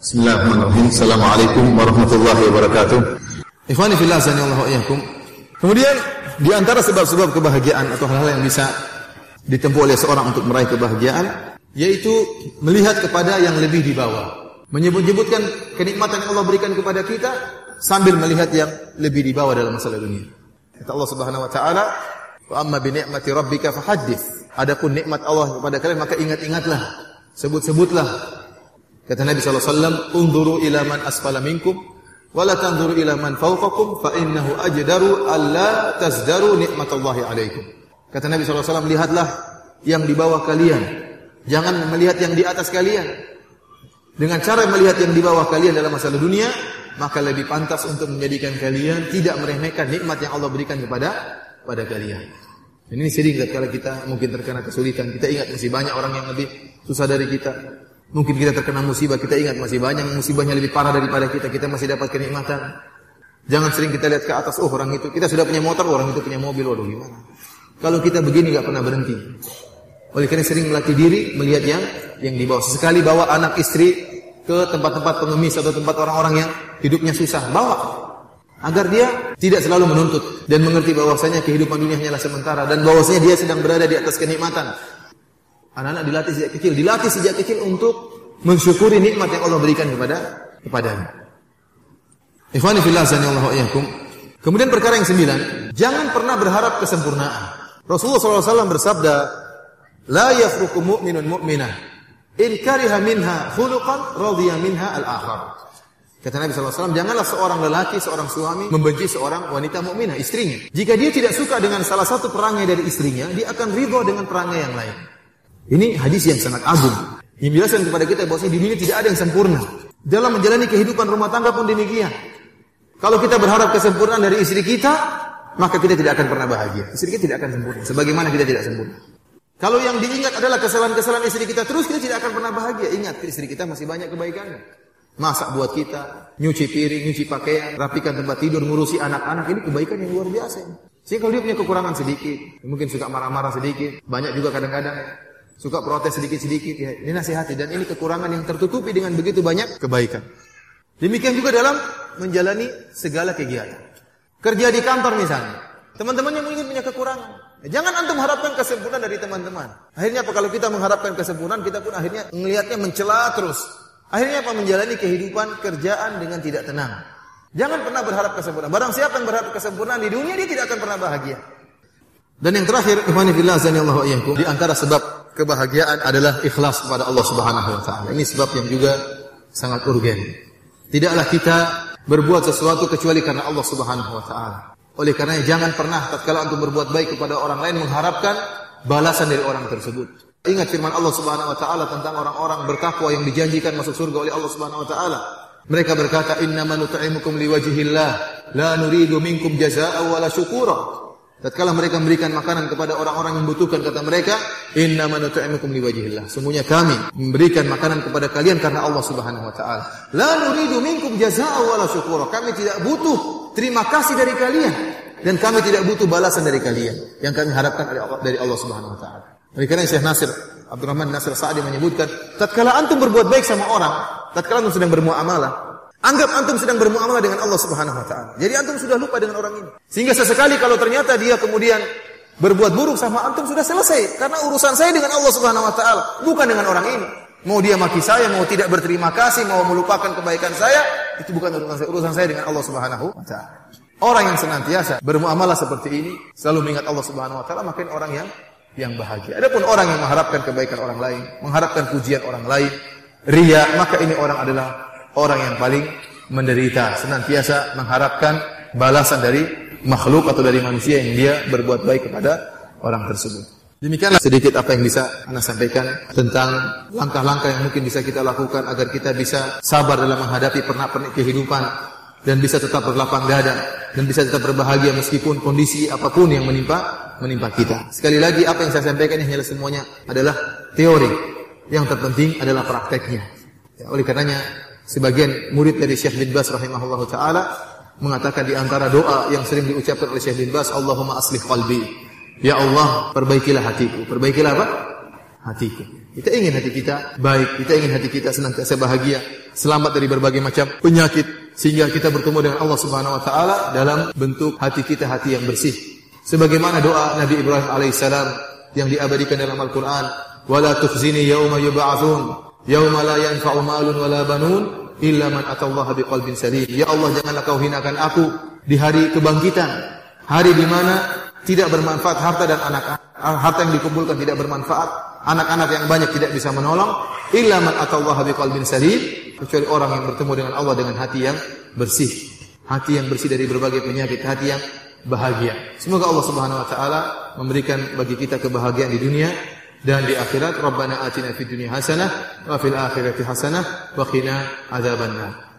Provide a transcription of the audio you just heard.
Bismillahirrahmanirrahim. Assalamualaikum warahmatullahi wabarakatuh. Ikhwani fillah Allah iyyakum. Kemudian di antara sebab-sebab kebahagiaan atau hal-hal yang bisa ditempuh oleh seorang untuk meraih kebahagiaan yaitu melihat kepada yang lebih di bawah. Menyebut-nyebutkan kenikmatan yang Allah berikan kepada kita sambil melihat yang lebih di bawah dalam masalah dunia. Kata Allah Subhanahu wa taala, "Wa amma bi ni'mati rabbika fahaddits." Adapun nikmat Allah kepada kalian maka ingat-ingatlah, sebut-sebutlah. Kata Nabi wasallam, "Unzuru ila man asfala minkum wa la tanzuru ila man fawqakum fa innahu ajdaru alla tazdaru nikmatallahi alaikum." Kata Nabi wasallam, lihatlah yang di bawah kalian, jangan melihat yang di atas kalian. Dengan cara melihat yang di bawah kalian dalam masalah dunia, maka lebih pantas untuk menjadikan kalian tidak meremehkan nikmat yang Allah berikan kepada pada kalian. Ini sering kalau kita mungkin terkena kesulitan, kita ingat masih banyak orang yang lebih susah dari kita. Mungkin kita terkena musibah, kita ingat masih banyak musibahnya lebih parah daripada kita, kita masih dapat kenikmatan. Jangan sering kita lihat ke atas, oh orang itu, kita sudah punya motor, orang itu punya mobil, waduh gimana. Kalau kita begini nggak pernah berhenti. Oleh karena sering melatih diri melihat yang yang di bawah. Sekali bawa anak istri ke tempat-tempat pengemis atau tempat orang-orang yang hidupnya susah, bawa agar dia tidak selalu menuntut dan mengerti bahwasanya kehidupan dunia hanyalah sementara dan bahwasanya dia sedang berada di atas kenikmatan. Anak-anak dilatih sejak kecil, dilatih sejak kecil untuk mensyukuri nikmat yang Allah berikan kepada kepadanya. Ikhwani fillah Allah iyyakum. Kemudian perkara yang sembilan, jangan pernah berharap kesempurnaan. Rasulullah SAW bersabda, La yafruku mu'minun mu'minah. In kariha minha khuluqan radhiya minha al-akhar. Kata Nabi SAW, janganlah seorang lelaki, seorang suami membenci seorang wanita mukminah, istrinya. Jika dia tidak suka dengan salah satu perangai dari istrinya, dia akan ridho dengan perangai yang lain. Ini hadis yang sangat agung. Yang menjelaskan kepada kita bahwa di dunia tidak ada yang sempurna. Dalam menjalani kehidupan rumah tangga pun demikian. Kalau kita berharap kesempurnaan dari istri kita, maka kita tidak akan pernah bahagia. Istri kita tidak akan sempurna. Sebagaimana kita tidak sempurna. Kalau yang diingat adalah kesalahan-kesalahan istri kita terus, kita tidak akan pernah bahagia. Ingat, istri kita masih banyak kebaikannya. Masak buat kita, nyuci piring, nyuci pakaian, rapikan tempat tidur, ngurusi anak-anak. Ini kebaikan yang luar biasa. Sehingga kalau dia punya kekurangan sedikit, mungkin suka marah-marah sedikit, banyak juga kadang-kadang suka protes sedikit-sedikit, ya, ini nasihati. Dan ini kekurangan yang tertutupi dengan begitu banyak kebaikan. Demikian juga dalam menjalani segala kegiatan. Kerja di kantor misalnya. Teman-teman yang mungkin punya kekurangan. Jangan antum harapkan kesempurnaan dari teman-teman. Akhirnya apa kalau kita mengharapkan kesempurnaan, kita pun akhirnya melihatnya mencela terus. Akhirnya apa menjalani kehidupan kerjaan dengan tidak tenang. Jangan pernah berharap kesempurnaan. Barang siapa yang berharap kesempurnaan di dunia dia tidak akan pernah bahagia. Dan yang terakhir, ikhwani fillah Allah di antara sebab kebahagiaan adalah ikhlas kepada Allah Subhanahu wa taala. Ini sebab yang juga sangat urgen. Tidaklah kita berbuat sesuatu kecuali karena Allah Subhanahu wa taala. Oleh karena jangan pernah tatkala untuk berbuat baik kepada orang lain mengharapkan balasan dari orang tersebut. Ingat firman Allah Subhanahu wa taala tentang orang-orang bertakwa yang dijanjikan masuk surga oleh Allah Subhanahu wa taala. Mereka berkata, "Inna nut'imukum liwajhillah, la nuridu minkum jazaa'a wala syukura." Tatkala mereka memberikan makanan kepada orang-orang yang membutuhkan kata mereka, "Inna nut'imukum liwajhillah." Sungguhnya kami memberikan makanan kepada kalian karena Allah Subhanahu wa taala. La nuridu minkum jazaa'a wala syukura. Kami tidak butuh terima kasih dari kalian dan kami tidak butuh balasan dari kalian. Yang kami harapkan dari Allah, dari Allah Subhanahu wa taala. Oleh karena Syekh Nasir Abdurrahman Nasir Sa'di menyebutkan, tatkala antum berbuat baik sama orang, tatkala antum sedang bermuamalah, Anggap antum sedang bermuamalah dengan Allah Subhanahu wa taala. Jadi antum sudah lupa dengan orang ini. Sehingga sesekali kalau ternyata dia kemudian berbuat buruk sama antum sudah selesai karena urusan saya dengan Allah Subhanahu wa taala, bukan dengan orang ini. Mau dia maki saya, mau tidak berterima kasih, mau melupakan kebaikan saya, itu bukan urusan saya, urusan saya dengan Allah Subhanahu wa taala. Orang yang senantiasa bermuamalah seperti ini, selalu mengingat Allah Subhanahu wa taala, makin orang yang yang bahagia. Adapun orang yang mengharapkan kebaikan orang lain, mengharapkan pujian orang lain, ria, maka ini orang adalah orang yang paling menderita, senantiasa mengharapkan balasan dari makhluk atau dari manusia yang dia berbuat baik kepada orang tersebut. Demikianlah sedikit apa yang bisa Anda sampaikan tentang langkah-langkah yang mungkin bisa kita lakukan agar kita bisa sabar dalam menghadapi pernak-pernik kehidupan dan bisa tetap berlapang dada dan bisa tetap berbahagia meskipun kondisi apa pun yang menimpa menimpa kita. Sekali lagi apa yang saya sampaikan ini semuanya adalah teori. Yang terpenting adalah prakteknya. Ya, oleh karenanya Sebagian murid dari Syekh bin Bas rahimahullah taala mengatakan di antara doa yang sering diucapkan oleh Syekh bin Bas, Allahumma aslih qalbi. Ya Allah, perbaikilah hatiku. Perbaikilah apa? Hatiku. Kita ingin hati kita baik, kita ingin hati kita senantiasa bahagia, selamat dari berbagai macam penyakit sehingga kita bertemu dengan Allah Subhanahu wa taala dalam bentuk hati kita hati yang bersih. Sebagaimana doa Nabi Ibrahim alaihissalam yang diabadikan dalam Al-Qur'an, "Wala tukhzini yauma yub'atsun, yauma la yanfa'u malun wala banun illa man atallaha biqalbin salim." Ya Allah, janganlah kau hinakan aku di hari kebangkitan, hari di mana tidak bermanfaat harta dan anak harta yang dikumpulkan tidak bermanfaat anak-anak yang banyak tidak bisa menolong illa man atallaha biqalbin salim kecuali orang yang bertemu dengan Allah dengan hati yang bersih. Hati yang bersih dari berbagai penyakit hati yang bahagia. Semoga Allah Subhanahu wa taala memberikan bagi kita kebahagiaan di dunia dan di akhirat Rabbana atina fid dunya hasanah wa fil akhirati hasanah wa qina adzabannar